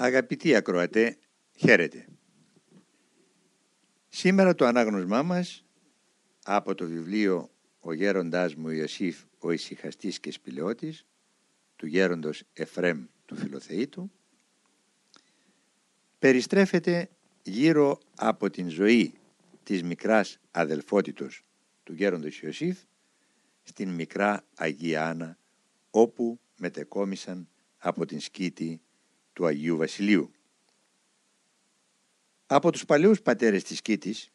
Αγαπητοί ακροατέ, χαίρετε. Σήμερα το ανάγνωσμά μας από το βιβλίο «Ο γέροντάς μου Ιωσήφ, ο ησυχαστής και σπηλαιώτης» του γέροντος Εφρέμ του Φιλοθεήτου περιστρέφεται γύρω από την ζωή της μικράς αδελφότητος του γέροντος Ιωσήφ στην μικρά Αγία Άννα όπου μετεκόμισαν από την σκήτη του Αγίου Βασιλείου. Από τους παλαιούς πατέρες της Κίτης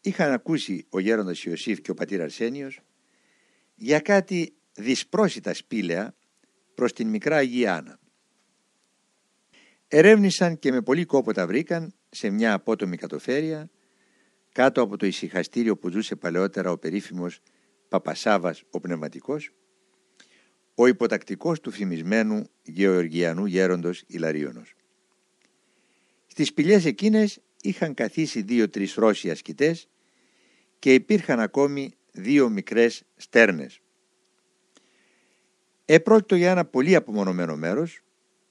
είχαν ακούσει ο γέροντας Ιωσήφ και ο πατήρ Αρσένιος για κάτι δυσπρόσιτα σπήλαια προς την μικρά Αγία Άννα. Ερεύνησαν και με πολύ κόπο τα βρήκαν σε μια απότομη κατοφέρεια κάτω από το ησυχαστήριο που ζούσε παλαιότερα ο περίφημος Παπασάβας ο Πνευματικός ο υποτακτικός του φημισμένου Γεωργιανού γέροντος Ιλαρίωνος. Στις σπηλιές εκείνες είχαν καθίσει δύο-τρεις Ρώσοι ασκητές και υπήρχαν ακόμη δύο μικρές στέρνες. Επρόκειτο για ένα πολύ απομονωμένο μέρος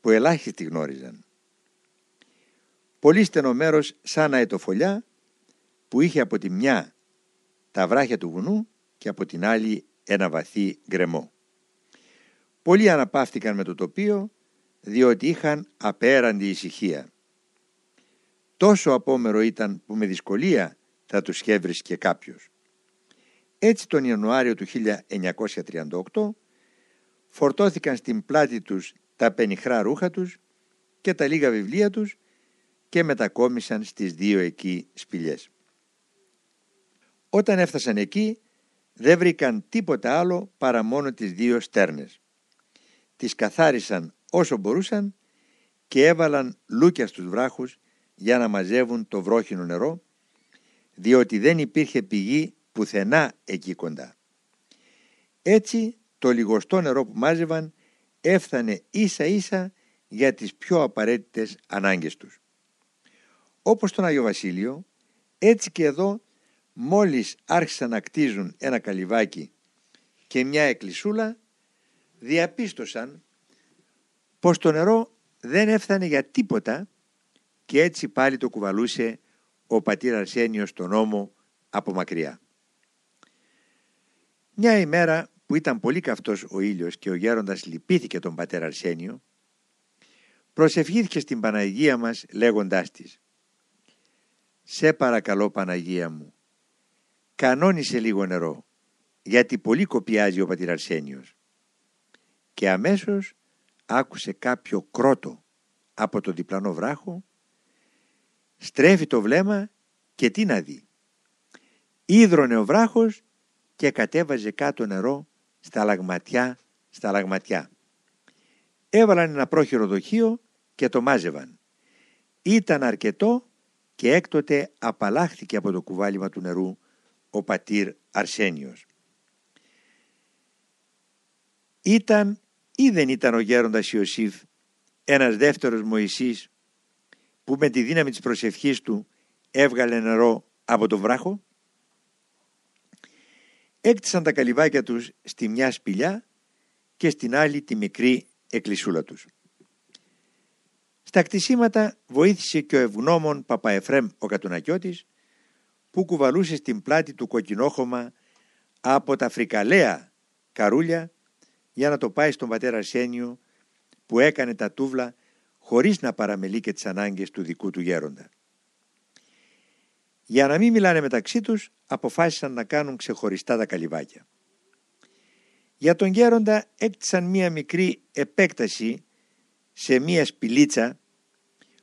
που ελάχιστοι γνώριζαν. Πολύ στενό μέρος σαν αετοφολιά που είχε από τη μια τα βράχια του βουνού και από την άλλη ένα βαθύ γκρεμό. Πολλοί αναπαύτηκαν με το τοπίο διότι είχαν απέραντη ησυχία. Τόσο απόμερο ήταν που με δυσκολία θα τους χέβρισκε κάποιος. Έτσι τον Ιανουάριο του 1938 φορτώθηκαν στην πλάτη τους τα πενιχρά ρούχα τους και τα λίγα βιβλία τους και μετακόμισαν στις δύο εκεί σπηλιές. Όταν έφτασαν εκεί δεν βρήκαν τίποτα άλλο παρά μόνο τις δύο στέρνες τις καθάρισαν όσο μπορούσαν και έβαλαν λούκια στους βράχους για να μαζεύουν το βρόχινο νερό διότι δεν υπήρχε πηγή πουθενά εκεί κοντά. Έτσι το λιγοστό νερό που μάζευαν έφτανε ίσα ίσα για τις πιο απαραίτητες ανάγκες τους. Όπως τον Άγιο Βασίλειο, έτσι και εδώ μόλις άρχισαν να κτίζουν ένα καλυβάκι και μια εκκλησούλα διαπίστωσαν πως το νερό δεν έφτανε για τίποτα και έτσι πάλι το κουβαλούσε ο πατήρ Αρσένιος στον ώμο από μακριά. Μια ημέρα που ήταν πολύ καυτός ο ήλιος και ο γέροντας λυπήθηκε τον πατέρα Αρσένιο, προσευχήθηκε στην Παναγία μας λέγοντάς της «Σε παρακαλώ Παναγία μου, κανόνισε λίγο νερό, γιατί πολύ κοπιάζει ο πατήρ Αρσένιος» και αμέσως άκουσε κάποιο κρότο από το διπλανό βράχο στρέφει το βλέμμα και τι να δει. Ίδρωνε ο βράχος και κατέβαζε κάτω νερό στα λαγματιά στα λαγματιά. Έβαλαν ένα πρόχειρο δοχείο και το μάζευαν. Ήταν αρκετό και έκτοτε απαλλάχθηκε από το κουβάλιμα του νερού ο πατήρ Αρσένιος. Ήταν ή δεν ήταν ο γέροντας Ιωσήφ ένας δεύτερος Μωυσής που με τη δύναμη της προσευχής του έβγαλε νερό από το βράχο; Έκτισαν τα καλυβάκια τους στη μια σπηλιά και στην άλλη τη μικρή εκκλησούλα τους. Στα κτισίματα βοήθησε και ο ευγνώμων Παπαεφρέμ ο Κατουνακιώτης που κουβαλούσε στην πλάτη του κοκκινόχωμα από τα φρικαλαία καρούλια για να το πάει στον πατέρα Αρσένιο που έκανε τα τούβλα χωρίς να παραμελεί και τις ανάγκες του δικού του γέροντα. Για να μην μιλάνε μεταξύ τους αποφάσισαν να κάνουν ξεχωριστά τα καλυβάκια. Για τον γέροντα έκτισαν μία μικρή επέκταση σε μία σπηλίτσα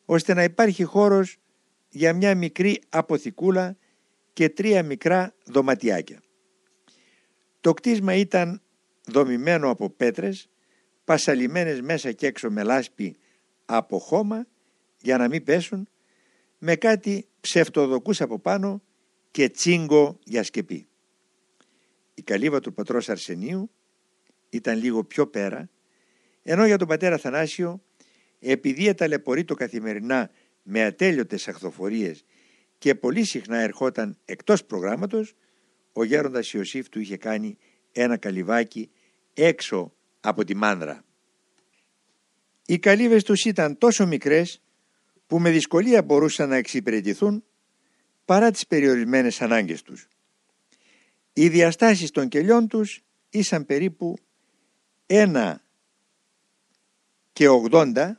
ώστε να υπάρχει χώρος για μια μικρή αποθηκούλα και τρία μικρά δωματιάκια. Το κτίσμα ήταν δομημένο από πέτρες, πασαλιμένες μέσα και έξω με λάσπη από χώμα για να μην πέσουν, με κάτι ψευτοδοκούς από πάνω και τσίγκο για σκεπή. Η καλύβα του πατρός Αρσενίου ήταν λίγο πιο πέρα, ενώ για τον πατέρα Θανάσιο, επειδή ταλαιπωρεί το καθημερινά με ατέλειωτες αχθοφορίες και πολύ συχνά ερχόταν εκτός προγράμματος, ο γέροντας Ιωσήφ του είχε κάνει ένα καλυβάκι έξω από τη μάνδρα. Οι καλύβες τους ήταν τόσο μικρές που με δυσκολία μπορούσαν να εξυπηρετηθούν παρά τις περιορισμένες ανάγκες τους. Οι διαστάσεις των κελιών τους ήσαν περίπου 1 και 80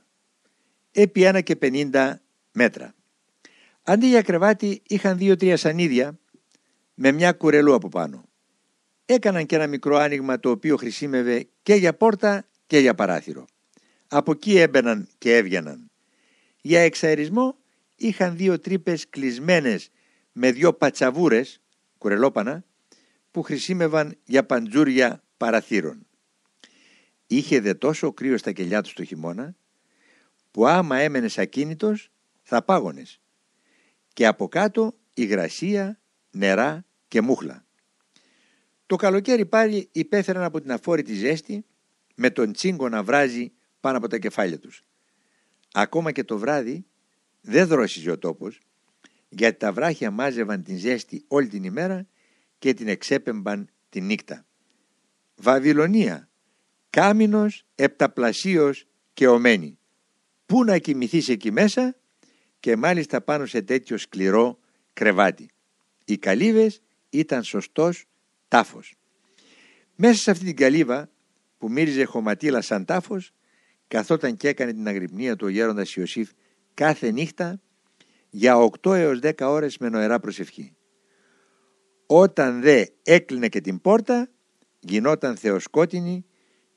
επί 1 και 50 μέτρα. Αντί για κρεβάτι είχαν δύο-τρία σανίδια με μια κουρελού από πάνω. Έκαναν και ένα μικρό άνοιγμα το οποίο χρησιμεύε και για πόρτα και για παράθυρο. Από εκεί έμπαιναν και έβγαιναν. Για εξαερισμό είχαν δύο τρύπες κλεισμένες με δύο πατσαβούρες, κουρελόπανα, που χρησιμεύαν για παντζούρια παραθύρων. Είχε δε τόσο κρύο στα κελιά τους το χειμώνα, που άμα έμενες ακίνητος θα πάγωνες. Και από κάτω υγρασία, νερά και μούχλα. Το καλοκαίρι πάλι υπέφεραν από την αφόρητη ζέστη με τον τσίγκο να βράζει πάνω από τα κεφάλια τους. Ακόμα και το βράδυ δεν δρόσιζε ο τόπος γιατί τα βράχια μάζευαν την ζέστη όλη την ημέρα και την εξέπεμπαν τη νύχτα. Βαβυλωνία, κάμινος, επταπλασίος και ομένη. Πού να κοιμηθείς εκεί μέσα και μάλιστα πάνω σε τέτοιο σκληρό κρεβάτι. Οι καλύβες ήταν σωστός τάφος. Μέσα σε αυτή την καλύβα που μύριζε χωματίλα σαν τάφος καθόταν και έκανε την αγρυπνία του ο γέροντας Ιωσήφ κάθε νύχτα για 8 έως 10 ώρες με νοερά προσευχή. Όταν δε έκλεινε και την πόρτα γινόταν θεοσκότεινη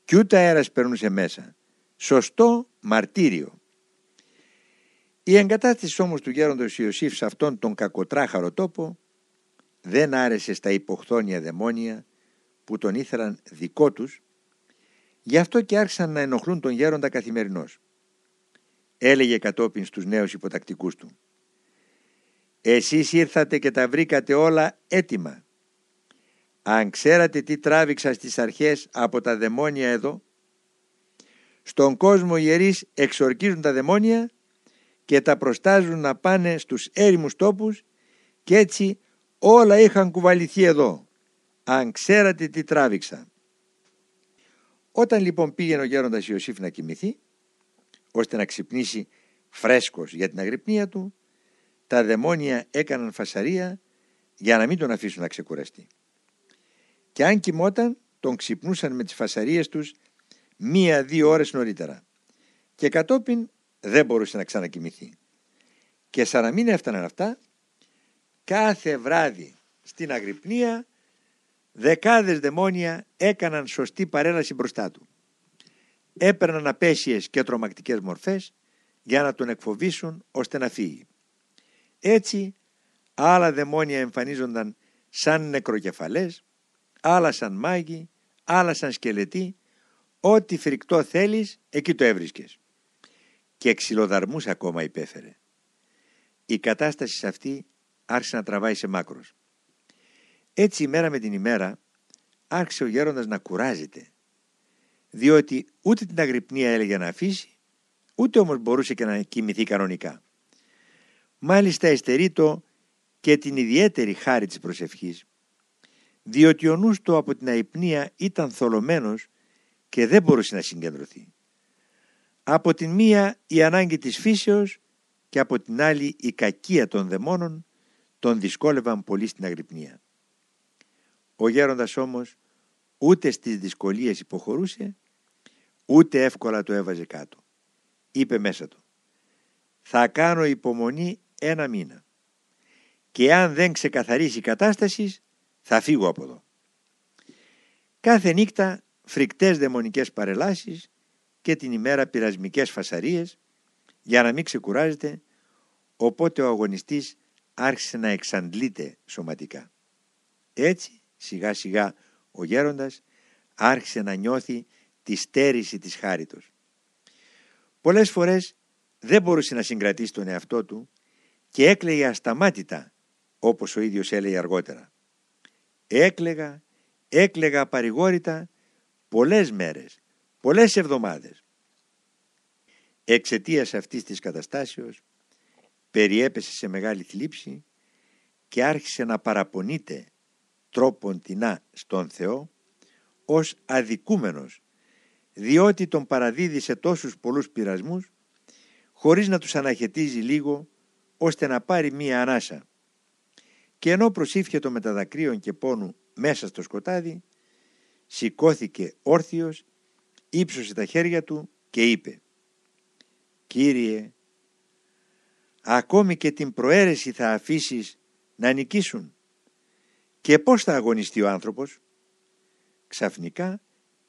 κι ούτε αέρας περνούσε μέσα. Σωστό μαρτύριο. Η εγκατάσταση όμως του γέροντος Ιωσήφ σε αυτόν τον κακοτράχαρο τόπο δεν άρεσε στα υποχθόνια δαιμόνια που τον ήθελαν δικό τους γι' αυτό και άρχισαν να ενοχλούν τον γέροντα καθημερινώς. Έλεγε κατόπιν στους νέους υποτακτικούς του «Εσείς ήρθατε και τα βρήκατε όλα έτοιμα. Αν ξέρατε τι τράβηξα στις αρχές από τα δαιμόνια εδώ, στον κόσμο οι ιερείς εξορκίζουν τα δαιμόνια και τα προστάζουν να πάνε στους έρημους τόπους και έτσι όλα είχαν κουβαληθεί εδώ. Αν ξέρατε τι τράβηξα. Όταν λοιπόν πήγαινε ο γέροντας Ιωσήφ να κοιμηθεί, ώστε να ξυπνήσει φρέσκος για την αγρυπνία του, τα δαιμόνια έκαναν φασαρία για να μην τον αφήσουν να ξεκουραστεί. Και αν κοιμόταν, τον ξυπνούσαν με τις φασαρίες τους μία-δύο ώρες νωρίτερα. Και κατόπιν δεν μπορούσε να ξανακοιμηθεί. Και σαν να μην έφταναν αυτά, κάθε βράδυ στην αγρυπνία δεκάδες δαιμόνια έκαναν σωστή παρέλαση μπροστά του. Έπαιρναν απέσιες και τρομακτικές μορφές για να τον εκφοβήσουν ώστε να φύγει. Έτσι άλλα δαιμόνια εμφανίζονταν σαν νεκροκεφαλές, άλλα σαν μάγοι, άλλα σαν σκελετοί, ό,τι φρικτό θέλεις εκεί το έβρισκες και ξυλοδαρμούς ακόμα υπέφερε. Η κατάσταση σε αυτή άρχισε να τραβάει σε μάκρος. Έτσι ημέρα με την ημέρα άρχισε ο γέροντας να κουράζεται, διότι ούτε την αγρυπνία έλεγε να αφήσει, ούτε όμως μπορούσε και να κοιμηθεί κανονικά. Μάλιστα εστερεί το και την ιδιαίτερη χάρη της προσευχής, διότι ο νους του από την αϊπνία ήταν θολωμένος και δεν μπορούσε να συγκεντρωθεί. Από την μία η ανάγκη της φύσεως και από την άλλη η κακία των δαιμόνων τον δυσκόλευαν πολύ στην αγρυπνία. Ο γέροντας όμως ούτε στις δυσκολίες υποχωρούσε, ούτε εύκολα το έβαζε κάτω. Είπε μέσα του «Θα κάνω υπομονή ένα μήνα και αν δεν ξεκαθαρίσει η κατάσταση θα φύγω από εδώ». Κάθε νύχτα φρικτές δαιμονικές παρελάσεις και την ημέρα πειρασμικές φασαρίες για να μην ξεκουράζεται οπότε ο αγωνιστής άρχισε να εξαντλείται σωματικά. Έτσι σιγά σιγά ο γέροντας άρχισε να νιώθει τη στέρηση της χάριτος. Πολλές φορές δεν μπορούσε να συγκρατήσει τον εαυτό του και έκλαιγε ασταμάτητα όπως ο ίδιος έλεγε αργότερα. Έκλεγα, έκλεγα παρηγόρητα πολλές μέρες πολλές εβδομάδες. Εξαιτίας αυτής της καταστάσεως περιέπεσε σε μεγάλη θλίψη και άρχισε να παραπονείται τρόπον τεινά στον Θεό ως αδικούμενος διότι τον παραδίδει σε τόσους πολλούς πειρασμούς, χωρίς να τους αναχαιτίζει λίγο, ώστε να πάρει μία ανάσα. Και ενώ προσήφιε με τα δακρύων και πόνου μέσα στο σκοτάδι, σηκώθηκε όρθιος, ύψωσε τα χέρια του και είπε «Κύριε, ακόμη και την προαίρεση θα αφήσεις να νικήσουν και πώς θα αγωνιστεί ο άνθρωπος» Ξαφνικά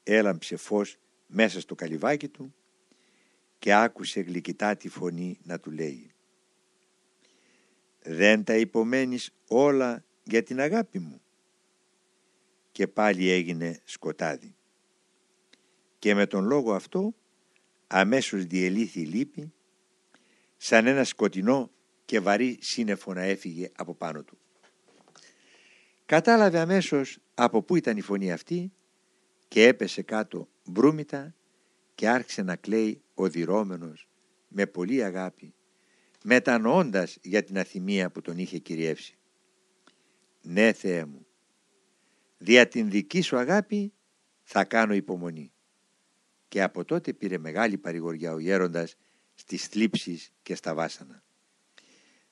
έλαμψε φως μέσα στο καλυβάκι του και άκουσε γλυκητά τη φωνή να του λέει «Δεν τα υπομένεις όλα για την αγάπη μου» και πάλι έγινε σκοτάδι. Και με τον λόγο αυτό αμέσως διελήθη η λύπη σαν ένα σκοτεινό και βαρύ σύννεφο να έφυγε από πάνω του. Κατάλαβε αμέσως από πού ήταν η φωνή αυτή και έπεσε κάτω μπρούμητα και άρχισε να κλαίει οδυρώμενος με πολύ αγάπη μετανοώντας για την αθυμία που τον είχε κυριεύσει. «Ναι Θεέ μου, δια την δική σου αγάπη θα κάνω υπομονή». Και από τότε πήρε μεγάλη παρηγοριά ο γέροντας στις θλίψεις και στα βάσανα.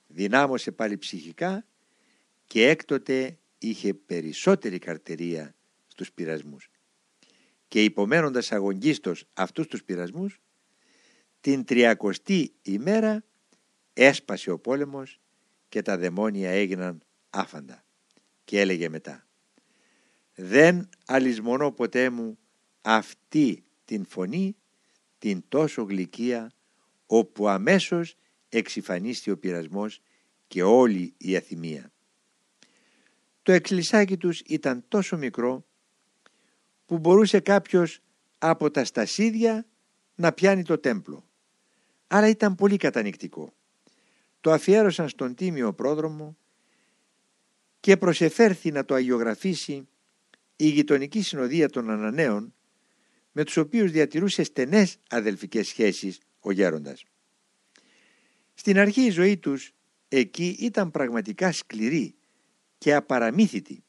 Δυνάμωσε πάλι ψυχικά και έκτοτε είχε περισσότερη καρτερία στους πειρασμούς. Και υπομένοντας αγωνγίστος αυτούς τους πειρασμούς, την τριακοστή ημέρα έσπασε ο πόλεμος και τα δαιμόνια έγιναν άφαντα. Και έλεγε μετά «Δεν αλυσμονώ ποτέ μου αυτή την φωνή, την τόσο γλυκία, όπου αμέσως εξυφανίστη ο πειρασμός και όλη η αθυμία. Το εξλισάκι τους ήταν τόσο μικρό που μπορούσε κάποιος από τα στασίδια να πιάνει το τέμπλο. Άρα ήταν πολύ κατανικτικό. Το αφιέρωσαν στον τίμιο πρόδρομο και προσεφέρθη να το αγιογραφήσει η γειτονική συνοδεία των Ανανέων με τους οποίους διατηρούσε στενές αδελφικές σχέσεις ο γέροντας. Στην αρχή η ζωή τους εκεί ήταν πραγματικά σκληρή και απαραμύθιτη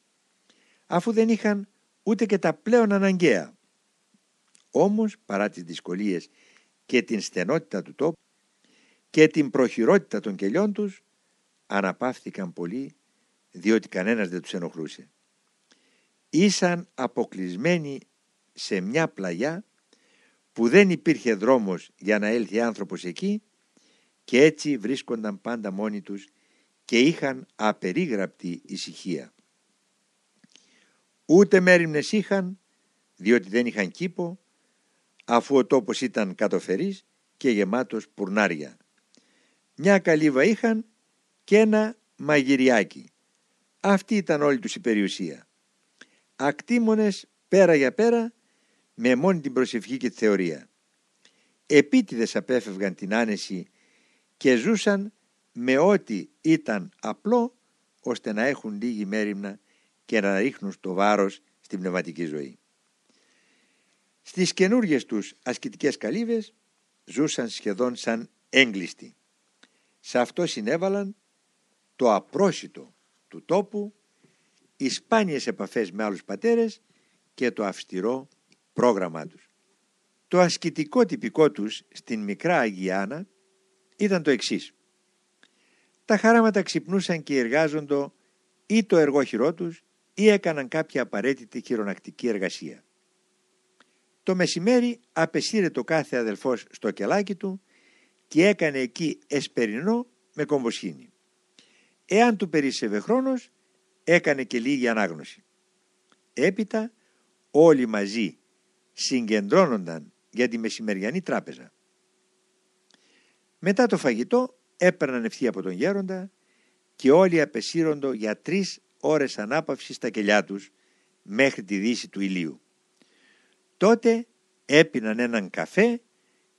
αφού δεν είχαν ούτε και τα πλέον αναγκαία. Όμως παρά τις δυσκολίες και την στενότητα του τόπου και την προχειρότητα των κελιών τους αναπαύθηκαν πολύ διότι κανένας δεν τους ενοχλούσε. Ήσαν αποκλεισμένοι σε μια πλαγιά που δεν υπήρχε δρόμος για να έλθει άνθρωπος εκεί και έτσι βρίσκονταν πάντα μόνοι τους και είχαν απερίγραπτη ησυχία. Ούτε μέρημνες είχαν, διότι δεν είχαν κήπο, αφού ο τόπος ήταν κατοφερής και γεμάτος πουρνάρια. Μια καλύβα είχαν και ένα μαγειριάκι. Αυτή ήταν όλη τους η περιουσία. Ακτήμονες πέρα για πέρα με μόνη την προσευχή και τη θεωρία. Επίτηδες απέφευγαν την άνεση και ζούσαν με ό,τι ήταν απλό ώστε να έχουν λίγη μέρημνα και να ρίχνουν στο βάρος στην πνευματική ζωή. Στις καινούργιες τους ασκητικές καλύβες ζούσαν σχεδόν σαν έγκλειστοι. Σε αυτό συνέβαλαν το απρόσιτο του τόπου, οι σπάνιες επαφές με άλλους πατέρες και το αυστηρό πρόγραμμά τους. Το ασκητικό τυπικό τους στην μικρά Αγιάνα ήταν το εξής. Τα χαράματα ξυπνούσαν και εργάζοντο ή το εργόχειρό τους ή έκαναν κάποια απαραίτητη χειρονακτική εργασία. Το μεσημέρι απεσύρε το κάθε αδελφός στο κελάκι του και έκανε εκεί εσπερινό με κομβοσχήνη. Εάν του περίσσευε χρόνος, έκανε και λίγη ανάγνωση. Έπειτα όλοι μαζί συγκεντρώνονταν για τη μεσημεριανή τράπεζα. Μετά το φαγητό έπαιρναν ευθύ από τον γέροντα και όλοι απεσύροντο για τρεις ώρες ανάπαυσης στα κελιά τους μέχρι τη δύση του ηλίου. Τότε έπιναν έναν καφέ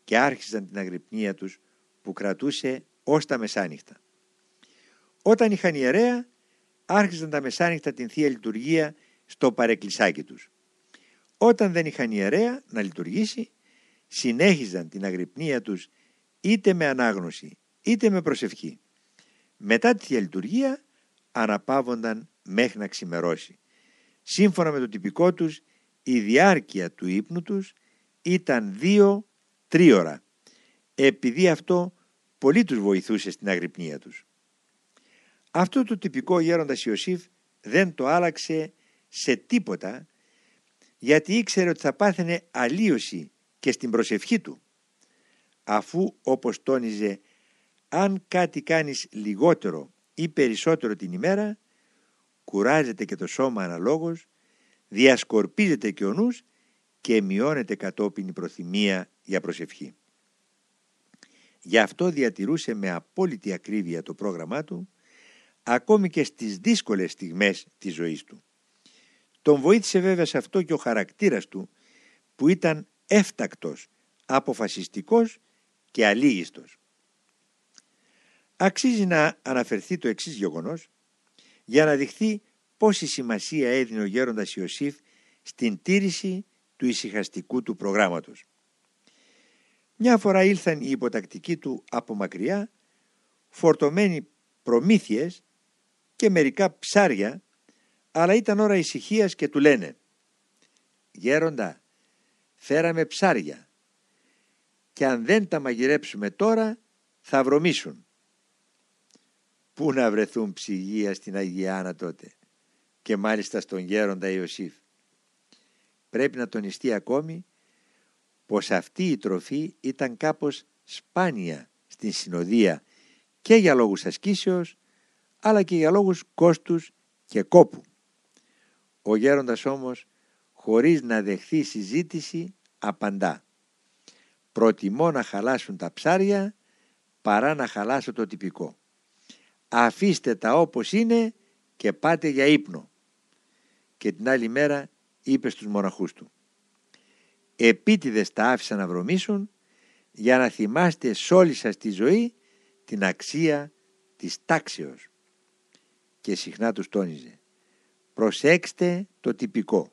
και άρχισαν την αγρυπνία τους που κρατούσε ως τα μεσάνυχτα. Όταν είχαν ιερέα άρχισαν τα μεσάνυχτα την Θεία Λειτουργία στο παρεκκλησάκι τους. Όταν δεν είχαν ιερέα να λειτουργήσει συνέχιζαν την αγρυπνία τους είτε με ανάγνωση είτε με προσευχή. Μετά τη Θεία Λειτουργία αναπαύονταν μέχρι να ξημερώσει. Σύμφωνα με το τυπικό τους η διάρκεια του ύπνου τους ήταν δύο τρίωρα, επειδή αυτό πολύ τους βοηθούσε στην αγρυπνία τους. Αυτό το τυπικό γέροντας Ιωσήφ δεν το άλλαξε σε τίποτα γιατί ήξερε ότι θα πάθαινε αλλίωση και στην προσευχή του αφού όπως τόνιζε αν κάτι κάνεις λιγότερο ή περισσότερο την ημέρα κουράζεται και το σώμα αναλόγως διασκορπίζεται και ο νους και μειώνεται κατόπιν η προθυμία για προσευχή. Γι' αυτό διατηρούσε με απόλυτη ακρίβεια το πρόγραμμά του ακόμη και στις δύσκολες στιγμές της ζωής του. Τον βοήθησε βέβαια σε αυτό και ο χαρακτήρας του που ήταν έφτακτος, αποφασιστικός και αλήγιστος. Αξίζει να αναφερθεί το εξής γεγονός για να δειχθεί πόση σημασία έδινε ο γέροντας Ιωσήφ στην τήρηση του ησυχαστικού του προγράμματος. Μια φορά ήλθαν οι υποτακτικοί του από μακριά, φορτωμένοι προμήθειες και μερικά ψάρια, αλλά ήταν ώρα ησυχίας και του λένε «Γέροντα, φέραμε ψάρια και αν δεν τα μαγειρέψουμε τώρα θα βρωμίσουν». Πού να βρεθούν ψυγεία στην Αγιάνα τότε και μάλιστα στον γέροντα Ιωσήφ. Πρέπει να τονιστεί ακόμη πως αυτή η τροφή ήταν κάπως σπάνια στην συνοδεία και για λόγους ασκήσεως αλλά και για λόγους κόστους και κόπου. Ο γέροντας όμως χωρίς να δεχθεί συζήτηση απαντά «Προτιμώ να χαλάσουν τα ψάρια παρά να χαλάσω το τυπικό. Αφήστε τα όπως είναι και πάτε για ύπνο». Και την άλλη μέρα είπε στους μοναχούς του «Επίτηδες τα άφησα να βρωμίσουν για να θυμάστε σ' όλη σας τη ζωή την αξία της τάξεως» και συχνά τους τόνιζε «Προσέξτε το τυπικό.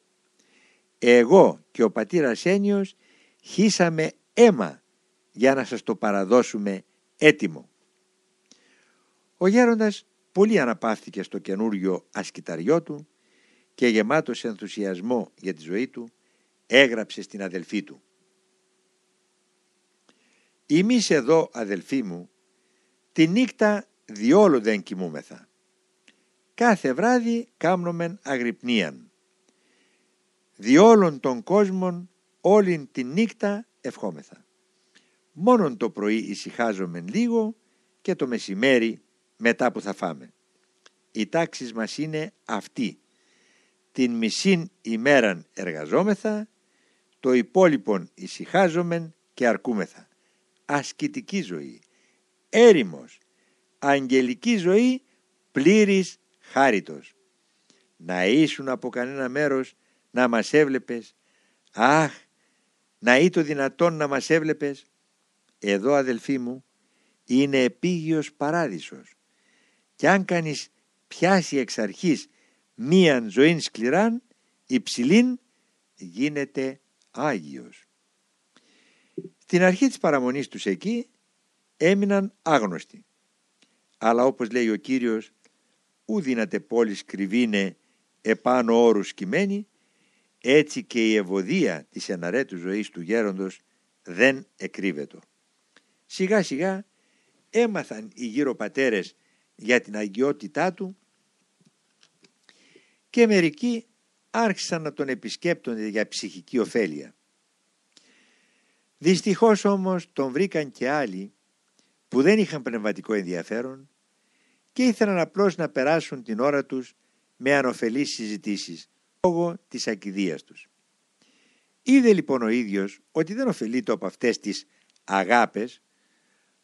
Εγώ και ο πατήρας Ένιος χύσαμε αίμα για να σας το παραδώσουμε έτοιμο». Ο γέροντας πολύ αναπαύθηκε στο καινούριο ασκηταριό του και γεμάτος ενθουσιασμό για τη ζωή του έγραψε στην αδελφή του «Εμείς εδώ αδελφοί μου τη νύχτα διόλου δεν κοιμούμεθα κάθε βράδυ κάμνομεν αγρυπνίαν. Διόλων των κόσμων όλην τη νύχτα ευχόμεθα. Μόνον το πρωί ησυχάζομεν λίγο και το μεσημέρι μετά που θα φάμε. Οι τάξεις μας είναι αυτή. Την μισήν ημέραν εργαζόμεθα, το υπόλοιπον ησυχάζομεν και αρκούμεθα. Ασκητική ζωή, έρημος, αγγελική ζωή, πλήρης χάριτος. Να ήσουν από κανένα μέρος να μας έβλεπες. Αχ, να ή το δυνατόν να μας έβλεπες. Εδώ αδελφοί μου είναι επίγειος παράδεισος. Κι αν κανείς πιάσει εξ αρχής μίαν ζωήν σκληράν, υψηλήν γίνεται Άγιος. Στην αρχή της παραμονής τους εκεί έμειναν άγνωστοι. Αλλά όπως λέει ο Κύριος ου δύναται πόλης κρυβίνε επάνω όρους κειμένη, έτσι και η ευωδία της εναρέτου ζωής του γέροντος δεν εκρύβετο. Σιγά σιγά έμαθαν οι γύρω πατέρες για την αγιότητά του και μερικοί άρχισαν να τον επισκέπτονται για ψυχική ωφέλεια. Δυστυχώς όμως τον βρήκαν και άλλοι που δεν είχαν πνευματικό ενδιαφέρον και ήθελαν απλώς να περάσουν την ώρα τους με ανοφελείς συζητήσεις λόγω της ακιδείας τους. Είδε λοιπόν ο ίδιος ότι δεν ωφελείται από αυτές τις αγάπες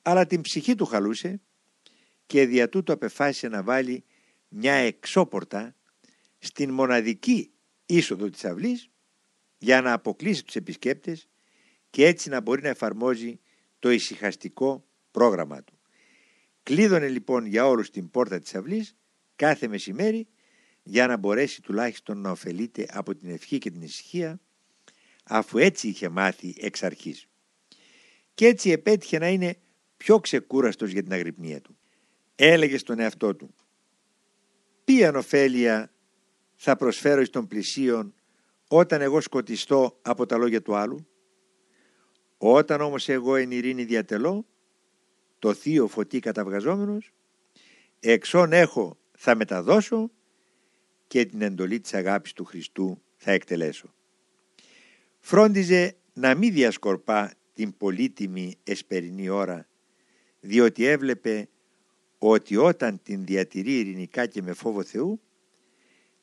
αλλά την ψυχή του χαλούσε και δια τούτο απεφάσισε να βάλει μια εξώπορτα στην μοναδική είσοδο της αυλής για να αποκλείσει τους επισκέπτες και έτσι να μπορεί να εφαρμόζει το ησυχαστικό πρόγραμμα του. Κλείδωνε λοιπόν για όλους την πόρτα της αυλής κάθε μεσημέρι για να μπορέσει τουλάχιστον να ωφελείται από την ευχή και την ησυχία αφού έτσι είχε μάθει εξ αρχής. Και έτσι επέτυχε να είναι πιο ξεκούραστος για την αγρυπνία του. Έλεγε στον εαυτό του «Ποια ωφέλεια θα προσφέρω εις των πλησίων όταν εγώ σκοτιστώ από τα λόγια του άλλου» Όταν όμως εγώ εν ειρήνη διατελώ, το θείο φωτί καταβγαζόμενος, εξών έχω θα μεταδώσω και την εντολή της αγάπης του Χριστού θα εκτελέσω. Φρόντιζε να μην διασκορπά την πολύτιμη εσπερινή ώρα, διότι έβλεπε ότι όταν την διατηρεί ειρηνικά και με φόβο Θεού,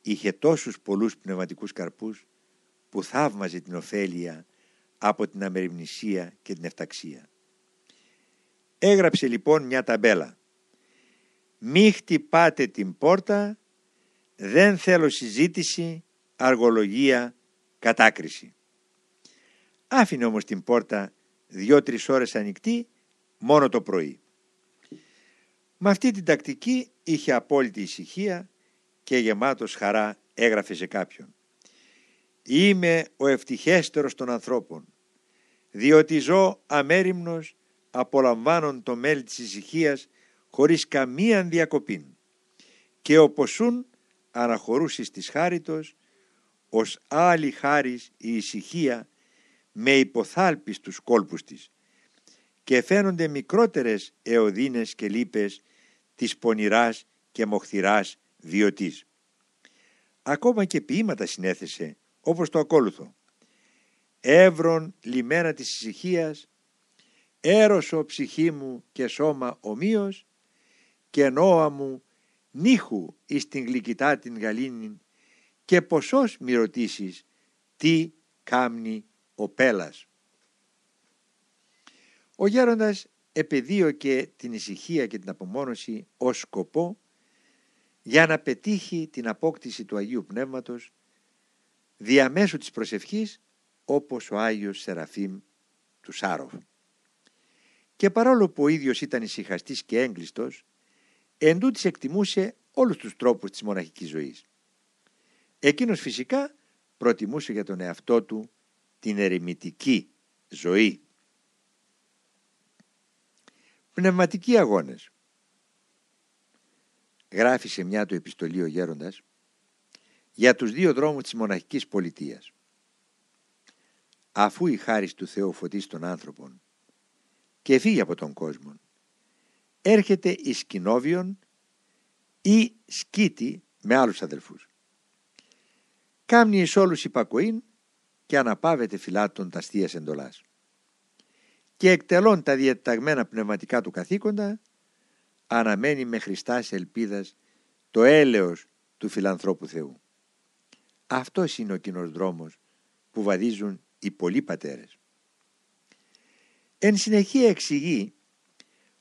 είχε τόσους πολλούς πνευματικούς καρπούς που θαύμαζε την ωφέλεια από την αμεριμνησία και την εφταξία. Έγραψε λοιπόν μια ταμπέλα. «Μη χτυπάτε την πόρτα, δεν θέλω συζήτηση, αργολογία, κατάκριση». Άφηνε όμως την πόρτα δυο-τρεις ώρες ανοιχτή μόνο το πρωί. Με αυτή την τακτική είχε απόλυτη ησυχία και γεμάτος χαρά έγραφε σε κάποιον. Είμαι ο ευτυχέστερος των ανθρώπων, διότι ζω αμέριμνος απολαμβάνων το μέλη της ησυχίας χωρίς καμία διακοπή και οπωσούν αναχωρούσεις της χάριτος ως άλλη χάρις η ησυχία με υποθάλπεις τους κόλπους της και φαίνονται μικρότερες εωδίνες και λύπες της πονηράς και μοχθηράς βιωτής. Ακόμα και ποίηματα συνέθεσε όπως το ακόλουθο. Εύρον λιμένα της ησυχίας, έρωσο ψυχή μου και σώμα ομοίως και νόα μου νύχου εις την γλυκητά την γαλήνη και ποσός μη ρωτήσεις τι κάμνει ο πέλας. Ο γέροντας επεδίωκε την ησυχία και την απομόνωση ως σκοπό για να πετύχει την απόκτηση του Αγίου Πνεύματος διαμέσου της προσευχής όπως ο Άγιος Σεραφείμ του Σάροφ. Και παρόλο που ο ίδιος ήταν ησυχαστής και έγκλειστος, εντούτοις εκτιμούσε όλους τους τρόπους της μοναχικής ζωής. Εκείνος φυσικά προτιμούσε για τον εαυτό του την ερημητική ζωή. Πνευματικοί αγώνες Γράφει σε μια του επιστολή ο γέροντας για τους δύο δρόμους της μοναχικής πολιτείας. Αφού η χάρις του Θεού φωτίσει τον άνθρωπον και φύγει από τον κόσμο, έρχεται η σκηνόβιον ή σκήτη με άλλους αδελφούς. Κάμνει εις όλους υπακοήν και αναπάβεται φυλάτων τα αστείας εντολάς. Και εκτελών τα διαταγμένα πνευματικά του καθήκοντα, αναμένει με χριστάς ελπίδας το έλεος του φιλανθρώπου Θεού. Αυτός είναι ο κοινός δρόμος που βαδίζουν οι πολλοί πατέρες. Εν συνεχεία εξηγεί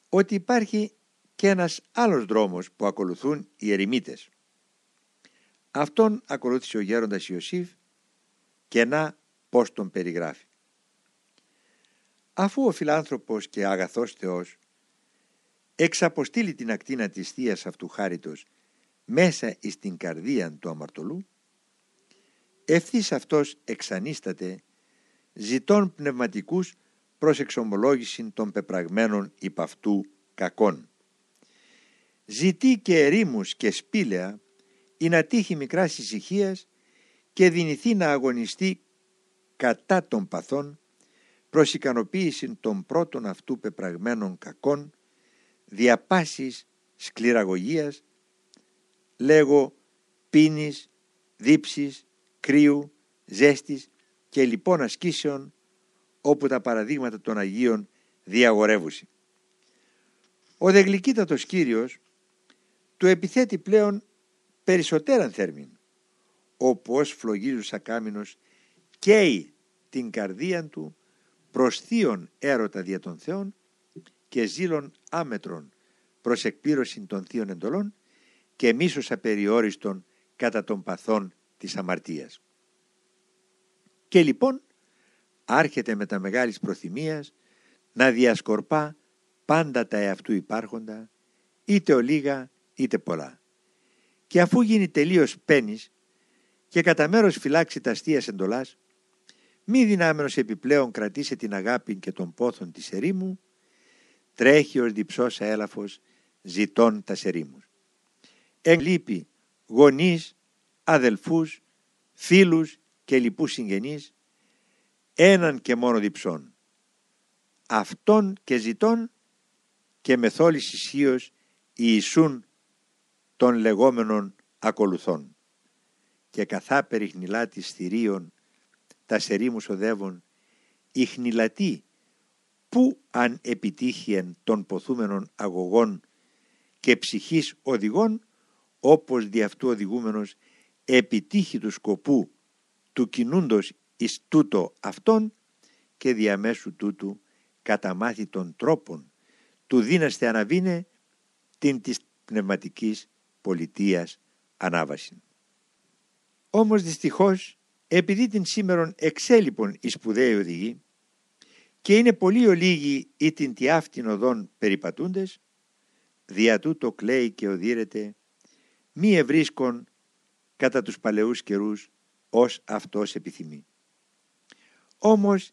ότι υπάρχει και ένας άλλος δρόμος που ακολουθούν οι ερημίτες. Αυτόν ακολούθησε ο γέροντας Ιωσήφ και να πώς τον περιγράφει. Αφού ο φιλάνθρωπος και αγαθός Θεός εξαποστείλει την ακτίνα της θείας αυτού χάριτος μέσα εις την καρδία του αμαρτωλού, ευθύς αυτός εξανίσταται ζητών πνευματικούς προς εξομολόγηση των πεπραγμένων υπ' αυτού κακών. Ζητεί και ερήμους και σπήλαια ή να τύχει μικράς ησυχίας και δυνηθεί να αγωνιστεί κατά των παθών προς ικανοποίηση των πρώτων αυτού πεπραγμένων κακών διαπάσης σκληραγωγίας λέγω πίνης, δίψης, κρύου, ζέστης και λοιπόν ασκήσεων όπου τα παραδείγματα των Αγίων διαγορεύουσι. Ο δεγλυκύτατος Κύριος του επιθέτει πλέον περισσότεραν θέρμην όπου ως φλογίζουσα κάμινος καίει την καρδία του προς θείον έρωτα δια των Θεών και ζήλων άμετρων προς εκπλήρωση των θείων εντολών και μίσος απεριόριστον κατά των παθών της αμαρτίας. Και λοιπόν άρχεται με τα μεγάλης προθυμίας να διασκορπά πάντα τα εαυτού υπάρχοντα, είτε ολίγα είτε πολλά. Και αφού γίνει τελείως πένης και κατά μέρος φυλάξει τα αστείας εντολάς, μη δυνάμενος επιπλέον κρατήσε την αγάπη και των πόθων της ερήμου, τρέχει ως διψός έλαφος ζητών τα ερήμους. Εγλείπει γονείς, αδελφούς, φίλους και λοιπούς συγγενείς, έναν και μόνο διψών, αυτόν και ζητών και μεθόλης ισχύως Ιησούν των λεγόμενων ακολουθών. Και καθά περιχνηλά της θηρίων τα σερήμους οδεύων χνηλατή που αν επιτύχιεν των ποθούμενων αγωγών και ψυχής οδηγών όπως δι' αυτού οδηγούμενος επιτύχει του σκοπού του κινούντος εις τούτο αυτόν και διαμέσου τούτου κατά μάθη των τρόπων του δίναστε αναβίνε την της πνευματικής πολιτείας ανάβαση. Όμως δυστυχώς επειδή την σήμερον εξέλιπον οι σπουδαίοι οδηγοί και είναι πολύ ολίγοι ή την τιάφτην οδόν περιπατούντες, δια τούτο κλαίει και οδύρεται, μη ευρίσκον κατά τους παλαιούς καιρούς ως αυτός επιθυμεί. Όμως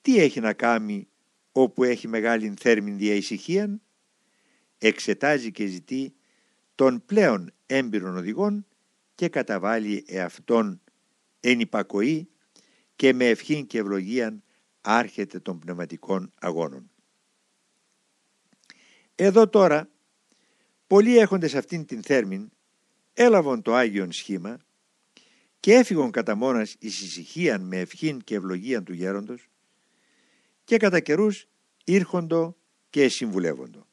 τι έχει να κάνει όπου έχει μεγάλη θέρμην διαησυχίαν, εξετάζει και ζητεί των πλέον έμπειρων οδηγών και καταβάλει εαυτόν εν υπακοή και με ευχήν και ευλογίαν άρχεται των πνευματικών αγώνων. Εδώ τώρα, πολλοί έχοντες αυτήν την θέρμην, έλαβαν το Άγιον σχήμα και έφυγαν κατά μόνας εις ησυχίαν με ευχήν και ευλογίαν του γέροντος και κατά καιρούς ήρχοντο και συμβουλεύοντο.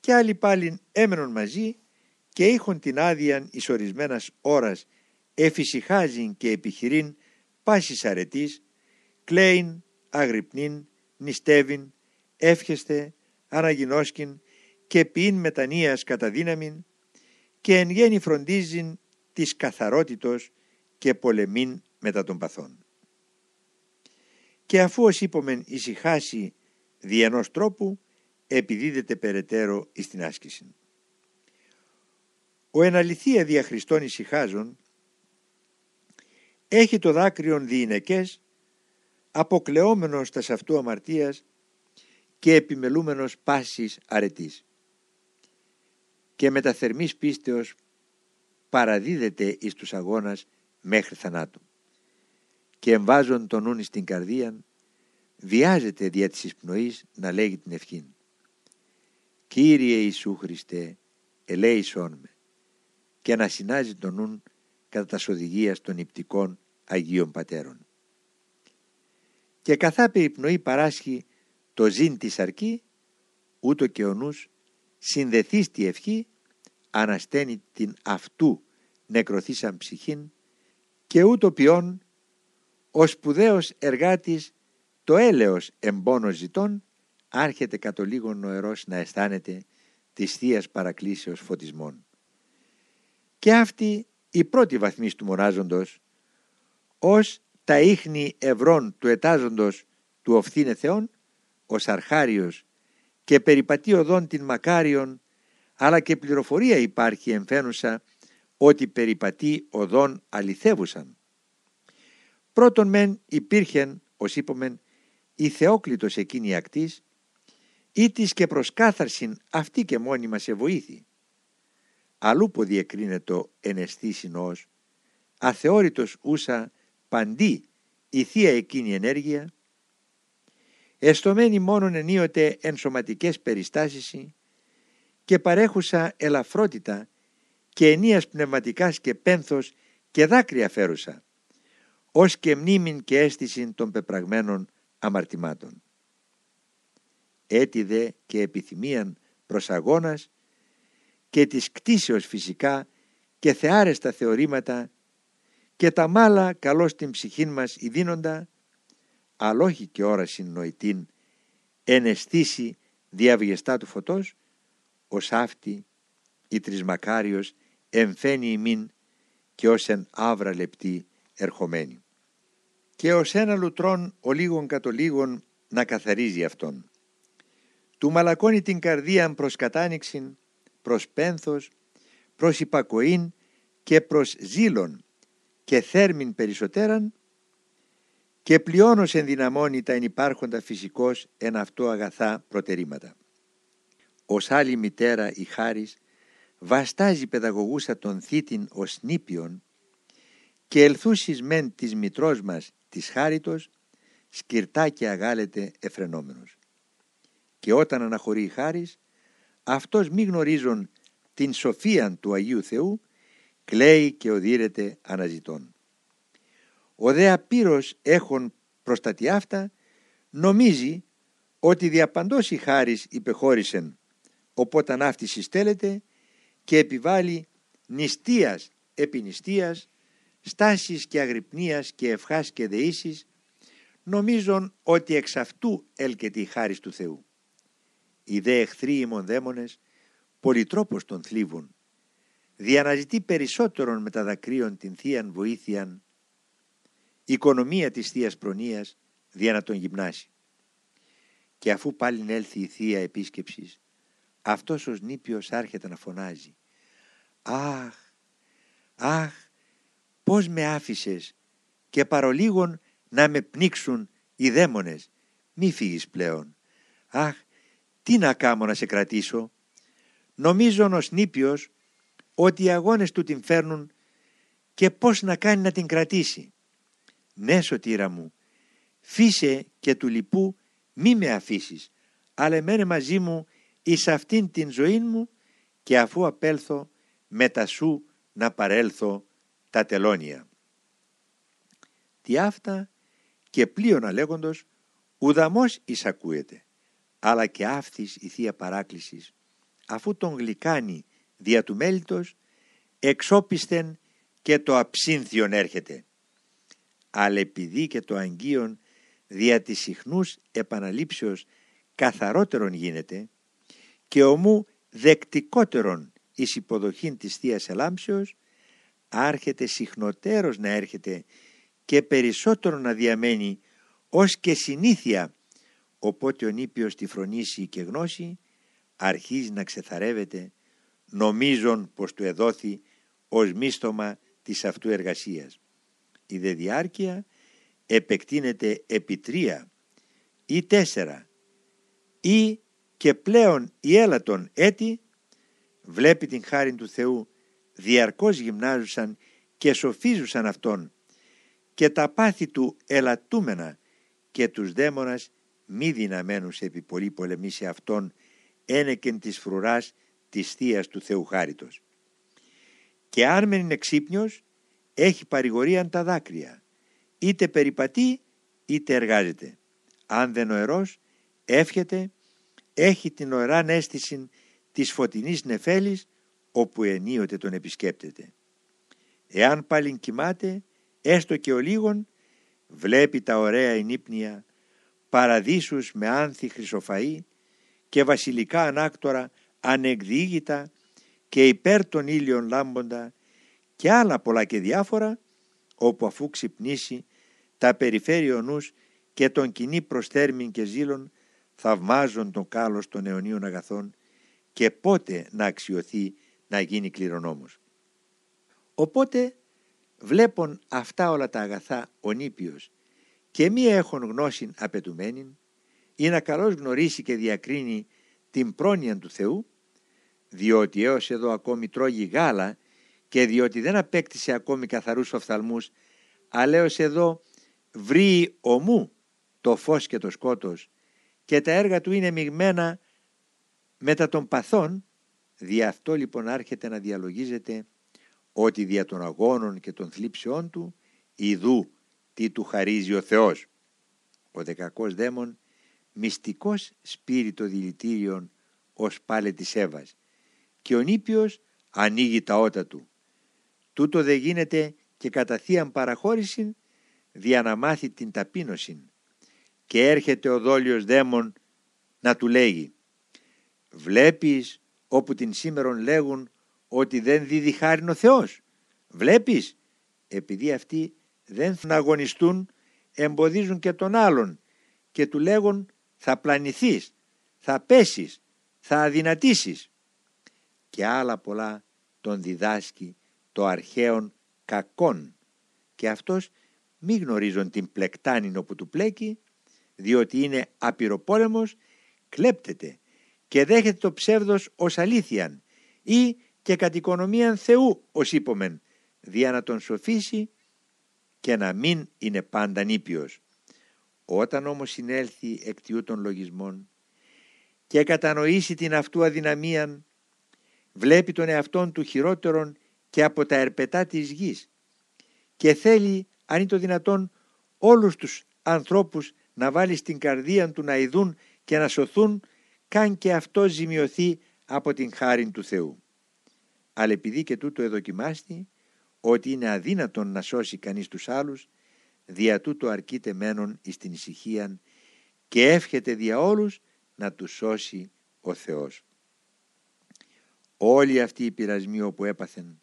Και άλλοι πάλι έμεναν μαζί και είχαν την άδεια εις ορισμένας ώρας εφησυχάζειν και επιχειρήν πάσης αρετής, κλαίειν, αγρυπνήν, νηστεύειν, εύχεστε, αναγινώσκην και ποιήν μετανοίας κατά δύναμην και εν γέννη φροντίζειν της καθαρότητος και πολεμήν μετά των παθών. Και αφού ως είπομεν ησυχάσει δι' ενός τρόπου, επιδίδεται περαιτέρω εις την άσκηση. Ο εν αληθεία δια Χριστών ησυχάζων έχει το δάκρυον διηνεκές αποκλεόμενος τας αυτού αμαρτίας και επιμελούμενος πάσης αρετής και με τα θερμής πίστεως παραδίδεται εις τους αγώνας μέχρι θανάτου και εμβάζον τον νουν στην καρδία βιάζεται δια της εισπνοής να λέγει την ευχήν Κύριε Ιησού Χριστέ ελέησόν με και να συνάζει τον νουν κατά τας οδηγίας των υπτικών Αγίων Πατέρων. Και καθά περιπνοή παράσχει το ζήν της αρκή, ούτω και ο νους συνδεθείς στη ευχή, ανασταίνει την αυτού νεκρωθήσαν ψυχήν και ούτω ποιόν ο σπουδαίος εργάτης το έλεος εμπόνος ζητών άρχεται κατ' ο νοερός να αισθάνεται της Θείας Παρακλήσεως φωτισμών. Και αυτή η πρώτη βαθμής του μονάζοντος ως τα ίχνη ευρών του ετάζοντος του οφθήνε Θεόν, ως αρχάριος και περιπατεί οδόν την μακάριον, αλλά και πληροφορία υπάρχει εμφαίνουσα ότι περιπατεί οδόν αληθεύουσαν. Πρώτον μεν υπήρχεν, ως είπομεν, η Θεόκλητος εκείνη ακτής, ή της και προσκάθαρσιν αυτή και μόνιμα σε βοήθη. Αλλού που διεκρίνεται εναισθήσιν ως, αθεώρητος ούσα παντή η θεία εκείνη ενέργεια, εστομένη μόνον ενίοτε εν σωματικές περιστάσεις και παρέχουσα ελαφρότητα και ενίας πνευματικάς και πένθος και δάκρυα φέρουσα, ως και μνήμην και αίσθηση των πεπραγμένων αμαρτημάτων. Έτσι δε και επιθυμίαν προς αγώνας και της κτίσεως φυσικά και θεάρεστα θεωρήματα και τα μάλα καλώς την ψυχήν μας ειδίνοντα, αλλά όχι και ώρα συνοητήν, εναισθήσει διαβιεστά του φωτός, ως αυτή η τρισμακάριος εμφαίνει ημίν και ως εν άβρα λεπτή ερχομένη. Και ως ένα λουτρόν ο λίγον κατ' λίγον να καθαρίζει αυτόν. Του μαλακώνει την καρδία προς κατάνοιξην, προς πένθος, προς υπακοήν και προς ζήλων και θέρμην περισσότεραν και πλειώνως ενδυναμώνει τα ενυπάρχοντα φυσικός εν αυτό αγαθά προτερήματα. Ως άλλη μητέρα η χάρις βαστάζει παιδαγωγούσα των θήτην ως νήπιον και ελθούσεις μεν της μητρός μας της χάριτος σκυρτά και αγάλεται εφρενόμενος. Και όταν αναχωρεί η χάρις, αυτός μη γνωρίζουν την σοφία του Αγίου Θεού, κλαίει και οδύρεται αναζητών. Ο δε απείρος έχων προστατεί αυτά, νομίζει ότι διαπαντός η χάρις υπεχώρησεν, οπότε αυτή συστέλλεται και επιβάλλει νηστείας επί νηστείας, στάσεις και αγρυπνίας και ευχάς και δεήσεις, νομίζουν ότι εξ αυτού έλκεται η χάρις του Θεού. Οι δε εχθροί ημών δαίμονες πολυτρόπως τον θλίβουν, διαναζητεί περισσότερον με τα δακρύων την θείαν βοήθειαν, οικονομία της θείας προνοίας δια να τον γυμνάσει. Και αφού πάλι έλθει η θεία επίσκεψης, αυτός ο νήπιος άρχεται να φωνάζει «Αχ, αχ, πώς με άφησες και παρολίγων να με πνίξουν οι δαίμονες, μη φύγεις πλέον. Αχ, τι να κάνω να σε κρατήσω. Νομίζω ο νήπιος ότι οι αγώνες του την φέρνουν και πώς να κάνει να την κρατήσει. Ναι σωτήρα μου, φύσε και του λοιπού μη με αφήσεις, αλλά μένε μαζί μου εις αυτήν την ζωή μου και αφού απέλθω μετά σου να παρέλθω τα τελώνια. Τι αυτά και πλοίωνα λέγοντος ουδαμός εισακούεται, αλλά και αυτής η Θεία Παράκλησης, αφού τον γλυκάνει δια του μέλητος, εξόπιστεν και το αψύνθιον έρχεται. Αλλά επειδή και το αγγείον δια της συχνούς επαναλήψεως καθαρότερον γίνεται και ομού δεκτικότερον εις υποδοχήν της Θείας Ελάμψεως άρχεται συχνοτέρως να έρχεται και περισσότερο να διαμένει ως και συνήθεια οπότε ο νήπιος τη φρονήσει και γνώση αρχίζει να ξεθαρεύεται νομίζον πως του εδόθη ως μίστομα της αυτού εργασίας. Η δε διάρκεια επεκτείνεται επί τρία ή τέσσερα ή και πλέον η έλατον έτη βλέπει την χάρη του Θεού διαρκώς γυμνάζουσαν και σοφίζουσαν Αυτόν και τα πάθη του ελαττούμενα και τους δαίμονας μη δυναμένους επί πολύ πολεμήσει Αυτόν ένεκεν της φρουράς της θεία του Θεού χάριτος. Και αν μεν είναι ξύπνιος έχει παρηγορίαν τα δάκρυα είτε περιπατεί είτε εργάζεται. Αν δεν νοερός εύχεται έχει την ωράν αίσθηση της φωτεινής νεφέλης όπου ενίοτε τον επισκέπτεται. Εάν πάλι κοιμάται, έστω και ο λίγον, βλέπει τα ωραία ενύπνια, παραδείσους με άνθη χρυσοφαΐ και βασιλικά ανάκτορα ανεκδιήγητα και υπέρ των ήλιων λάμποντα και άλλα πολλά και διάφορα, όπου αφού ξυπνήσει τα περιφέρει ο νους και τον κοινή προσθέρμην και ζήλων θαυμάζουν τον κάλος των αιωνίων αγαθών και πότε να αξιωθεί να γίνει κληρονόμος. Οπότε βλέπουν αυτά όλα τα αγαθά ο νήπιος και μη έχουν γνώση απαιτουμένην ή να καλώς γνωρίσει και διακρίνει την πρόνοια του Θεού διότι έως εδώ ακόμη τρώγει γάλα και διότι δεν απέκτησε ακόμη καθαρούς οφθαλμούς αλλά έως εδώ βρει ομού το φως και το σκότος και τα έργα του είναι μειγμένα μετά των παθών δι' αυτό λοιπόν άρχεται να διαλογίζεται ότι δια των αγώνων και των θλίψεών του ιδού τι του χαρίζει ο Θεός. Ο δεκακός δαίμον μυστικός σπήριτο δηλητήριον ως πάλε της Εύας και ο νήπιος ανοίγει τα ότα του. Τούτο δεν γίνεται και κατά θείαν παραχώρηση δια να μάθει την ταπείνωση και έρχεται ο δόλιος δαίμον να του λέγει «Βλέπεις όπου την σήμερον λέγουν ότι δεν δίδει χάριν ο Θεός. Βλέπεις, επειδή αυτοί δεν θα αγωνιστούν, εμποδίζουν και τον άλλον και του λέγουν θα πλανηθείς, θα πέσεις, θα αδυνατήσεις. Και άλλα πολλά τον διδάσκει το αρχαίον κακόν και αυτός μη γνωρίζουν την πλεκτάνιν όπου του πλέκει διότι είναι απειροπόλεμος κλέπτεται και δέχεται το ψεύδος ως αλήθειαν ή και κατ' οικονομίαν Θεού ως είπομεν δια να τον σοφίσει και να μην είναι πάντα νήπιος. Όταν όμως συνέλθει εκ των λογισμών και κατανοήσει την αυτού αδυναμίαν, βλέπει τον εαυτόν του χειρότερον και από τα ερπετά της γης και θέλει, αν είναι το δυνατόν, όλους τους ανθρώπους να βάλεις στην καρδία του να ειδούν και να σωθούν, καν και αυτό ζημιωθεί από την χάρη του Θεού. Αλλά επειδή και τούτο εδοκιμάστη, ότι είναι αδύνατον να σώσει κανείς τους άλλους, δια τούτο αρκείται μένον εις την ησυχία και εύχεται δια όλους να τους σώσει ο Θεός. Όλοι αυτοί οι πειρασμοί όπου έπαθεν,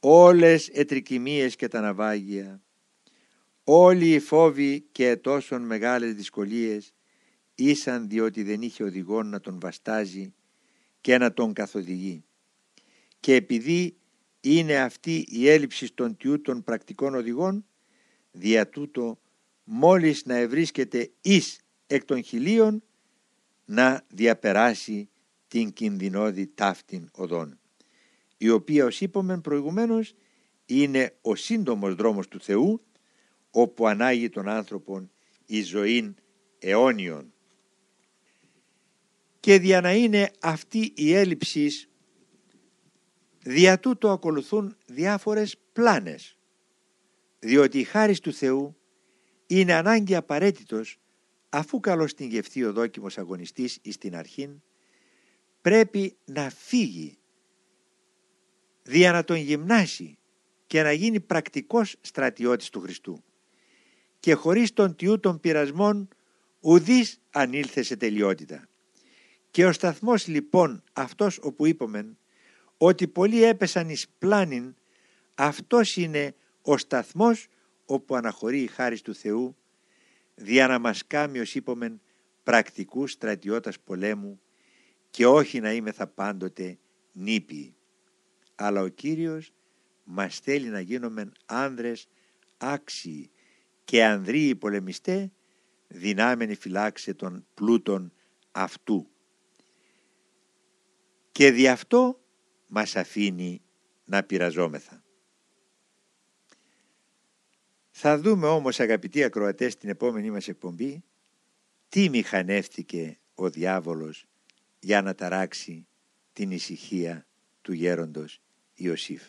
όλες ετρικυμίες και τα ναυάγια, όλοι οι φόβοι και τόσων μεγάλες δυσκολίες ήσαν διότι δεν είχε οδηγό να τον βαστάζει και να τον καθοδηγεί. Και επειδή είναι αυτή η έλλειψη των τιούτων πρακτικών οδηγών, δια τούτο μόλις να ευρίσκεται εις εκ των χιλίων να διαπεράσει την κινδυνώδη ταύτην οδόν, η οποία ως είπαμε προηγουμένως είναι ο σύντομος δρόμος του Θεού, όπου ανάγει τον άνθρωπον η ζωήν αιώνιον. Και δια να είναι αυτή η έλλειψης, δια τούτο ακολουθούν διάφορες πλάνες, διότι η χάρις του Θεού είναι ανάγκη απαραίτητος αφού καλώς την γευτεί ο δόκιμος αγωνιστής εις την αρχήν, πρέπει να φύγει, δια να τον γυμνάσει και να γίνει πρακτικός στρατιώτης του Χριστού. Και χωρίς τον τιού των πειρασμών ουδής ανήλθε σε τελειότητα. Και ο σταθμός λοιπόν αυτός όπου είπομεν ότι πολλοί έπεσαν εις πλάνην, αυτός είναι ο σταθμός όπου αναχωρεί η χάρις του Θεού δια να μας κάμει ως είπομεν πρακτικούς στρατιώτας πολέμου και όχι να είμαι θα πάντοτε νήπιοι. Αλλά ο Κύριος μας θέλει να γίνομεν άνδρες άξιοι και ανδρείοι πολεμιστέ δυνάμενοι φυλάξε των πλούτων αυτού. Και δι' αυτό μας αφήνει να πειραζόμεθα. Θα δούμε όμως αγαπητοί ακροατές στην επόμενη μας εκπομπή τι μηχανεύτηκε ο διάβολος για να ταράξει την ησυχία του γέροντος Ιωσήφ.